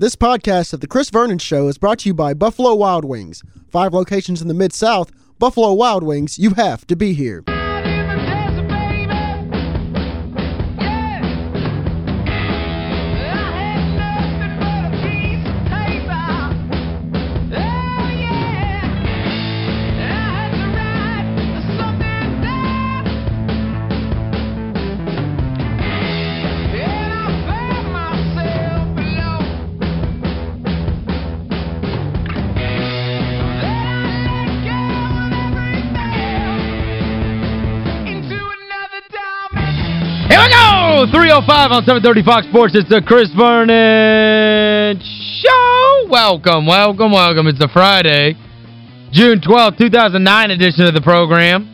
This podcast of The Chris Vernon Show is brought to you by Buffalo Wild Wings. Five locations in the Mid-South. Buffalo Wild Wings, you have to be here. 305 on 730 Fox Sports. It's the Chris Vernon Show. Welcome, welcome, welcome. It's a Friday, June 12, 2009 edition of the program.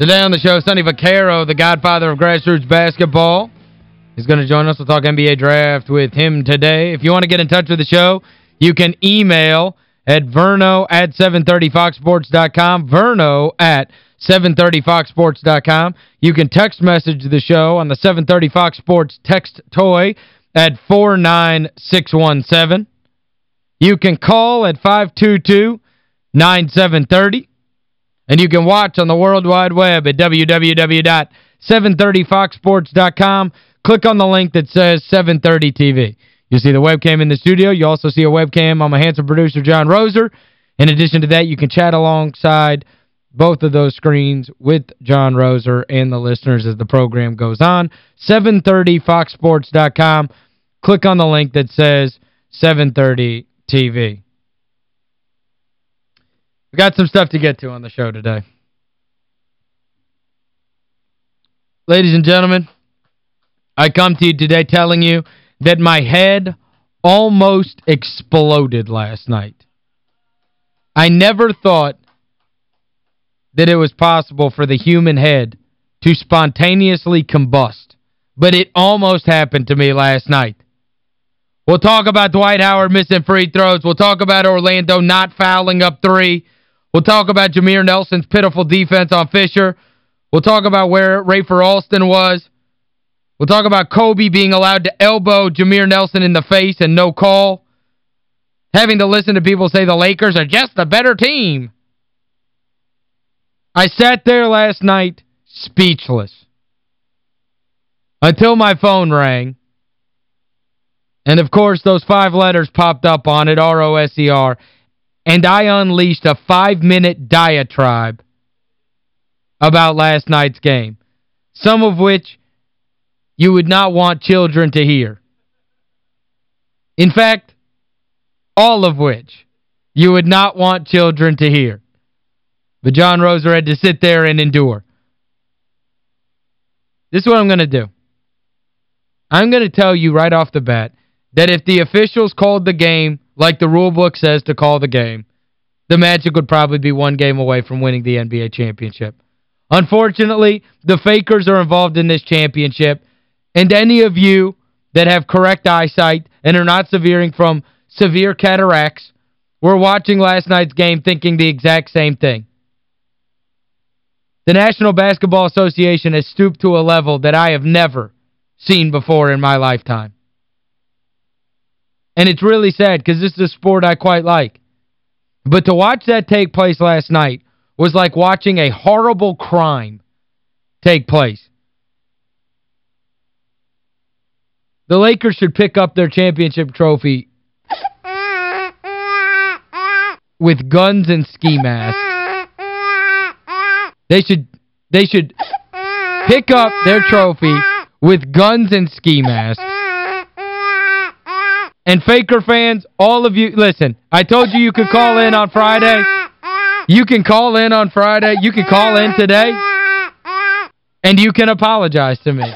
Today on the show, Sonny Vaccaro, the godfather of grassroots basketball. He's going to join us. We'll talk NBA draft with him today. If you want to get in touch with the show, you can email at verno at 730foxsports.com, verno at 730foxsports.com. You can text message the show on the 730 Fox Sports text toy at 49617. You can call at 522-9730. And you can watch on the World Wide Web at www.730foxsports.com. Click on the link that says 730 TV. You see the webcam in the studio. You also see a webcam on my handsome producer, John Roser. In addition to that, you can chat alongside both of those screens with John Roser and the listeners as the program goes on. 730foxsports.com. Click on the link that says 730 TV. We got some stuff to get to on the show today. Ladies and gentlemen, I come to you today telling you that my head almost exploded last night. I never thought that it was possible for the human head to spontaneously combust, but it almost happened to me last night. We'll talk about Dwight Howard missing free throws. We'll talk about Orlando not fouling up three. We'll talk about Jameer Nelson's pitiful defense on Fisher. We'll talk about where Rafer Alston was. We'll talk about Kobe being allowed to elbow Jameer Nelson in the face and no call. Having to listen to people say the Lakers are just the better team. I sat there last night speechless until my phone rang. And, of course, those five letters popped up on it, R-O-S-E-R, and I unleashed a five-minute diatribe about last night's game, some of which you would not want children to hear. In fact, all of which you would not want children to hear. But John Roser had to sit there and endure. This is what I'm going to do. I'm going to tell you right off the bat that if the officials called the game like the rule book says to call the game, the Magic would probably be one game away from winning the NBA championship. Unfortunately, the fakers are involved in this championship, and any of you that have correct eyesight and are not severing from severe cataracts were watching last night's game thinking the exact same thing. The National Basketball Association has stooped to a level that I have never seen before in my lifetime. And it's really sad because this is a sport I quite like. But to watch that take place last night was like watching a horrible crime take place. The Lakers should pick up their championship trophy with guns and ski masks. They should they should pick up their trophy with guns and ski masks. And Faker fans, all of you, listen, I told you you could call in on Friday. You can call in on Friday. You can call in today. And you can apologize to me.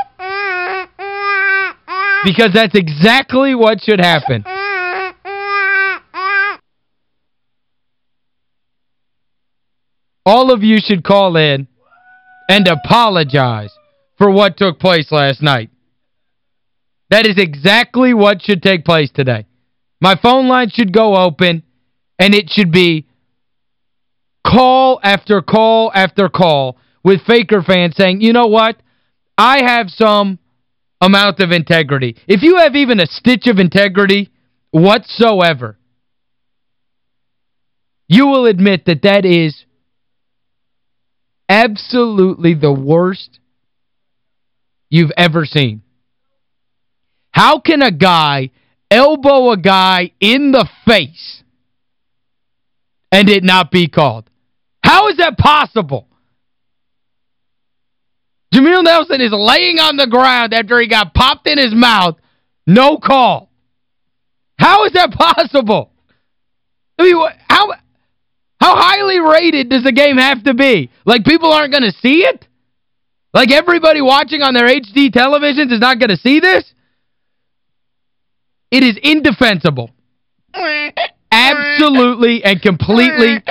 Because that's exactly what should happen. All of you should call in and apologize for what took place last night. That is exactly what should take place today. My phone line should go open, and it should be call after call after call with Faker fans saying, you know what? I have some amount of integrity, if you have even a stitch of integrity whatsoever, you will admit that that is absolutely the worst you've ever seen. How can a guy elbow a guy in the face and it not be called? How is that possible? Jameer Nelson is laying on the ground after he got popped in his mouth. No call. How is that possible? I mean, how how highly rated does the game have to be? Like, people aren't going to see it? Like, everybody watching on their HD televisions is not going to see this? It is indefensible. Absolutely and completely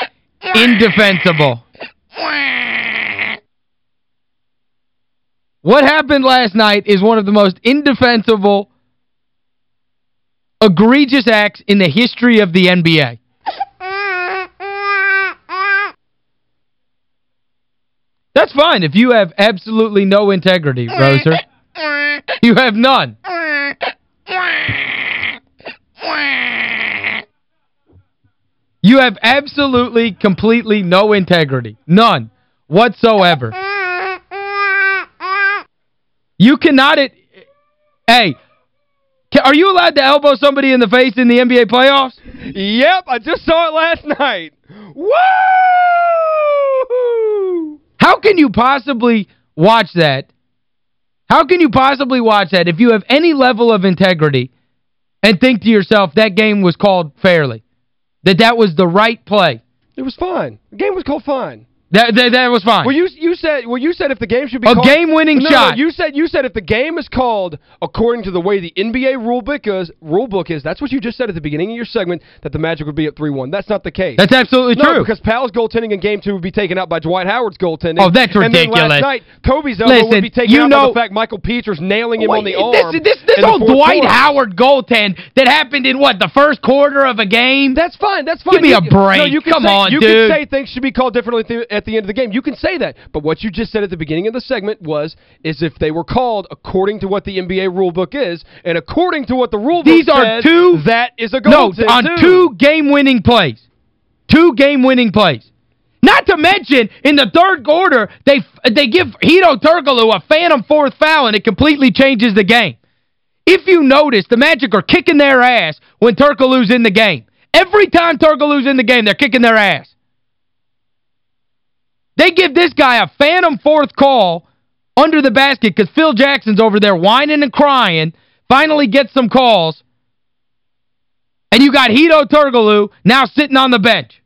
indefensible. What happened last night is one of the most indefensible, egregious acts in the history of the NBA. That's fine if you have absolutely no integrity, Roser. You have none. You have absolutely, completely no integrity. None whatsoever. You cannot... It, hey, are you allowed to elbow somebody in the face in the NBA playoffs? Yep, I just saw it last night. Woo! How can you possibly watch that? How can you possibly watch that if you have any level of integrity and think to yourself that game was called fairly? That that was the right play? It was fine. The game was called fine. That, that, that was fine. Well, you you said well you said if the game should be a called, game-winning no, shot. No, you said you said if the game is called according to the way the NBA rulebook is, rulebook is, that's what you just said at the beginning of your segment that the Magic would be up 3-1. That's not the case. That's absolutely no, true. because Powell's goaltending in game 2 would be taken out by Dwight Howard's goaltending. Oh, that's ridiculous. And then last night Kobe's elbow Listen, would be taken you out know, by the fact Mickael Pietrus nailing him wait, on the arm. This, this, this whole Dwight quarter. Howard goaltend that happened in what, the first quarter of a game? That's fine. That's fine. Give me you, a break. No, you Come say, on, you dude. can say things should be called differently at the, end of the game. You can say that. But what you just said at the beginning of the segment was is if they were called according to what the NBA rulebook is, and according to what the rulebook These are says, two that is a No, goal on too. two game-winning plays. Two game-winning plays. Not to mention, in the third quarter, they they give Hedo Turkoglu a phantom fourth foul, and it completely changes the game. If you notice, the Magic are kicking their ass when Turkoglu's in the game. Every time Turkoglu's in the game, they're kicking their ass. They give this guy a phantom fourth call under the basket because Phil Jackson's over there whining and crying, finally gets some calls, and you got Hedo Turkoglu now sitting on the bench.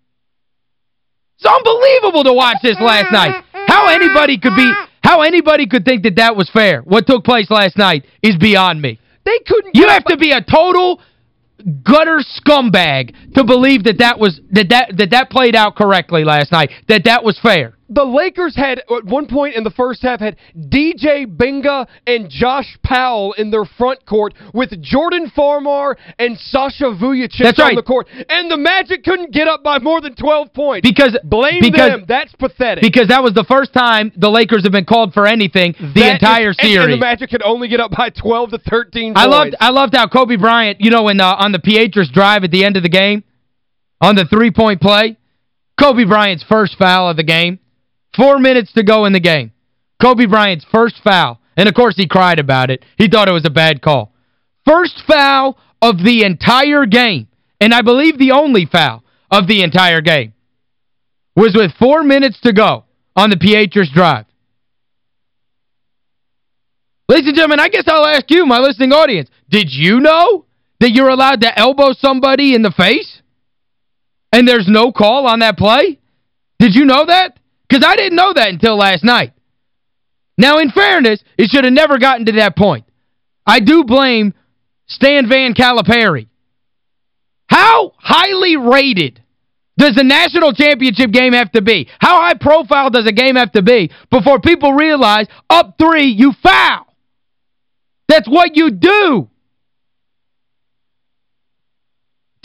It's unbelievable to watch this last night. How anybody could be how anybody could think that that was fair. What took place last night is beyond me. They couldn't You have to be a total gutter scumbag to believe that that was that that that that played out correctly last night. That that was fair. The Lakers had, at one point in the first half, had DJ Mbenga and Josh Powell in their front court with Jordan Farmar and Sasha Vujacic That's on right. the court. And the Magic couldn't get up by more than 12 points. Because Blame because, them. That's pathetic. Because that was the first time the Lakers have been called for anything the That entire is- series. And the Magic could only get up by 12 to 13 I loved I loved how Kobe Bryant, you know, in uh, on the Pietrus drive at the end of the game, on the three-point play, Kobe Bryant's first foul of the game. Four minutes to go in the game. Kobe Bryant's first foul. And, of course, he cried about it. He thought it was a bad call. First foul of the entire game, and I believe the only foul of the entire game, was with four minutes to go on the Pietrus drive. Ladies and gentlemen, I guess I'll ask you, my listening audience, did you know that you're allowed to elbow somebody in the face? And there's no call on that play? Did you know that? Because I didn't know that until last night. Now, in fairness, it should have never gotten to that point. I do blame Stan Van Calipari. How highly rated does the national championship game have to be? How high profile does a game have to be before people realize, up three, you foul? That's what you do.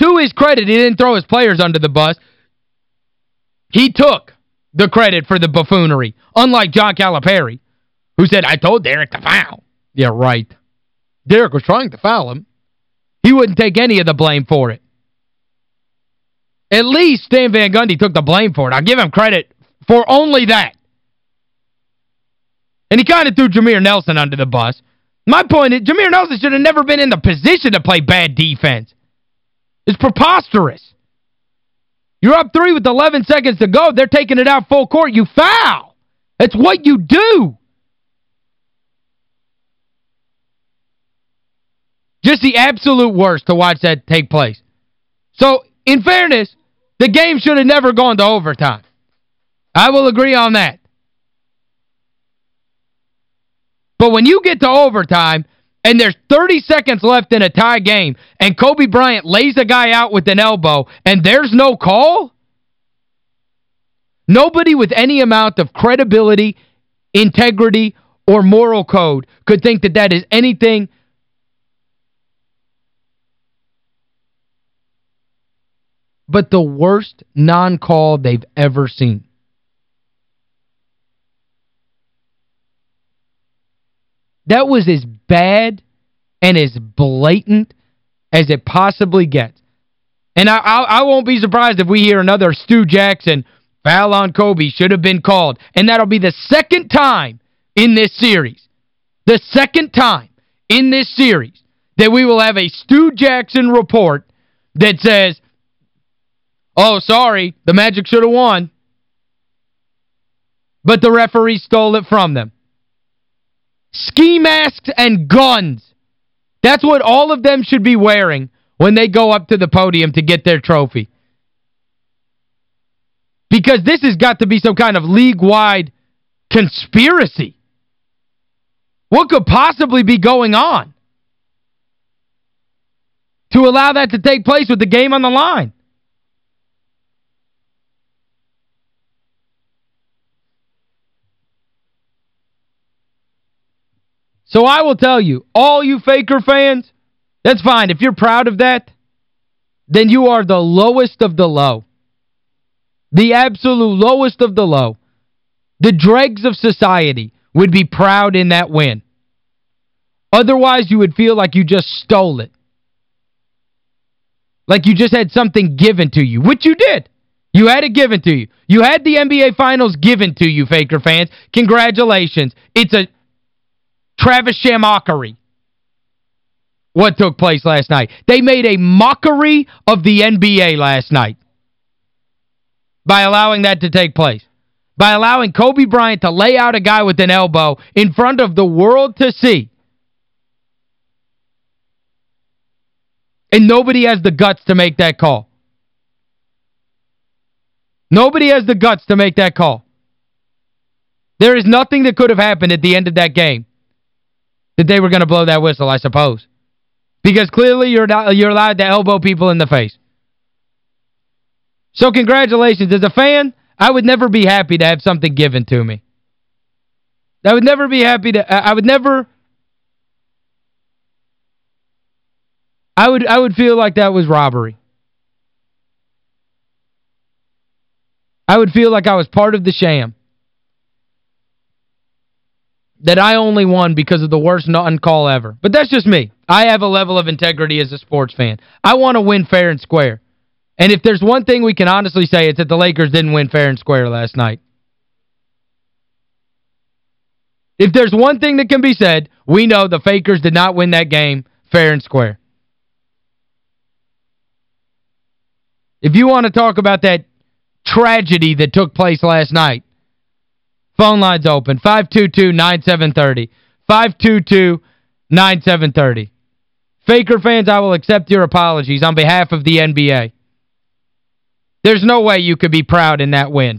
To his credit, he didn't throw his players under the bus. He took the credit for the buffoonery, unlike John Calipari, who said, I told Derek to foul. Yeah, right. Derek was trying to foul him. He wouldn't take any of the blame for it. At least Stan Van Gundy took the blame for it. I'll give him credit for only that. And he kind of threw Jameer Nelson under the bus. My point is, Jameer Nelson should have never been in the position to play bad defense. It's preposterous. You're up three with 11 seconds to go. They're taking it out full court. You foul. That's what you do. Just the absolute worst to watch that take place. So, in fairness, the game should have never gone to overtime. I will agree on that. But when you get to overtime and there's 30 seconds left in a tie game and Kobe Bryant lays a guy out with an elbow and there's no call, nobody with any amount of credibility, integrity, or moral code could think that that is anything but the worst non-call they've ever seen. That was as bad and as blatant as it possibly gets. And I, I, I won't be surprised if we hear another Stu Jackson foul on Kobe should have been called. And that'll be the second time in this series. The second time in this series that we will have a Stu Jackson report that says, oh, sorry, the Magic should have won. But the referee stole it from them ski masks and guns. That's what all of them should be wearing when they go up to the podium to get their trophy. Because this has got to be some kind of league-wide conspiracy. What could possibly be going on to allow that to take place with the game on the line? So I will tell you, all you Faker fans, that's fine. If you're proud of that, then you are the lowest of the low. The absolute lowest of the low. The dregs of society would be proud in that win. Otherwise, you would feel like you just stole it. Like you just had something given to you, which you did. You had it given to you. You had the NBA Finals given to you, Faker fans. Congratulations. It's a Travis mockery. what took place last night. They made a mockery of the NBA last night by allowing that to take place. By allowing Kobe Bryant to lay out a guy with an elbow in front of the world to see. And nobody has the guts to make that call. Nobody has the guts to make that call. There is nothing that could have happened at the end of that game that they were going to blow that whistle, I suppose. Because clearly you're not, you're allowed to elbow people in the face. So congratulations. As a fan, I would never be happy to have something given to me. I would never be happy to I would never I would I would feel like that was robbery. I would feel like I was part of the sham that I only won because of the worst non-call ever. But that's just me. I have a level of integrity as a sports fan. I want to win fair and square. And if there's one thing we can honestly say, it's that the Lakers didn't win fair and square last night. If there's one thing that can be said, we know the Fakers did not win that game fair and square. If you want to talk about that tragedy that took place last night, Phone lines open. 522-9730. 522-9730. Faker fans, I will accept your apologies on behalf of the NBA. There's no way you could be proud in that win.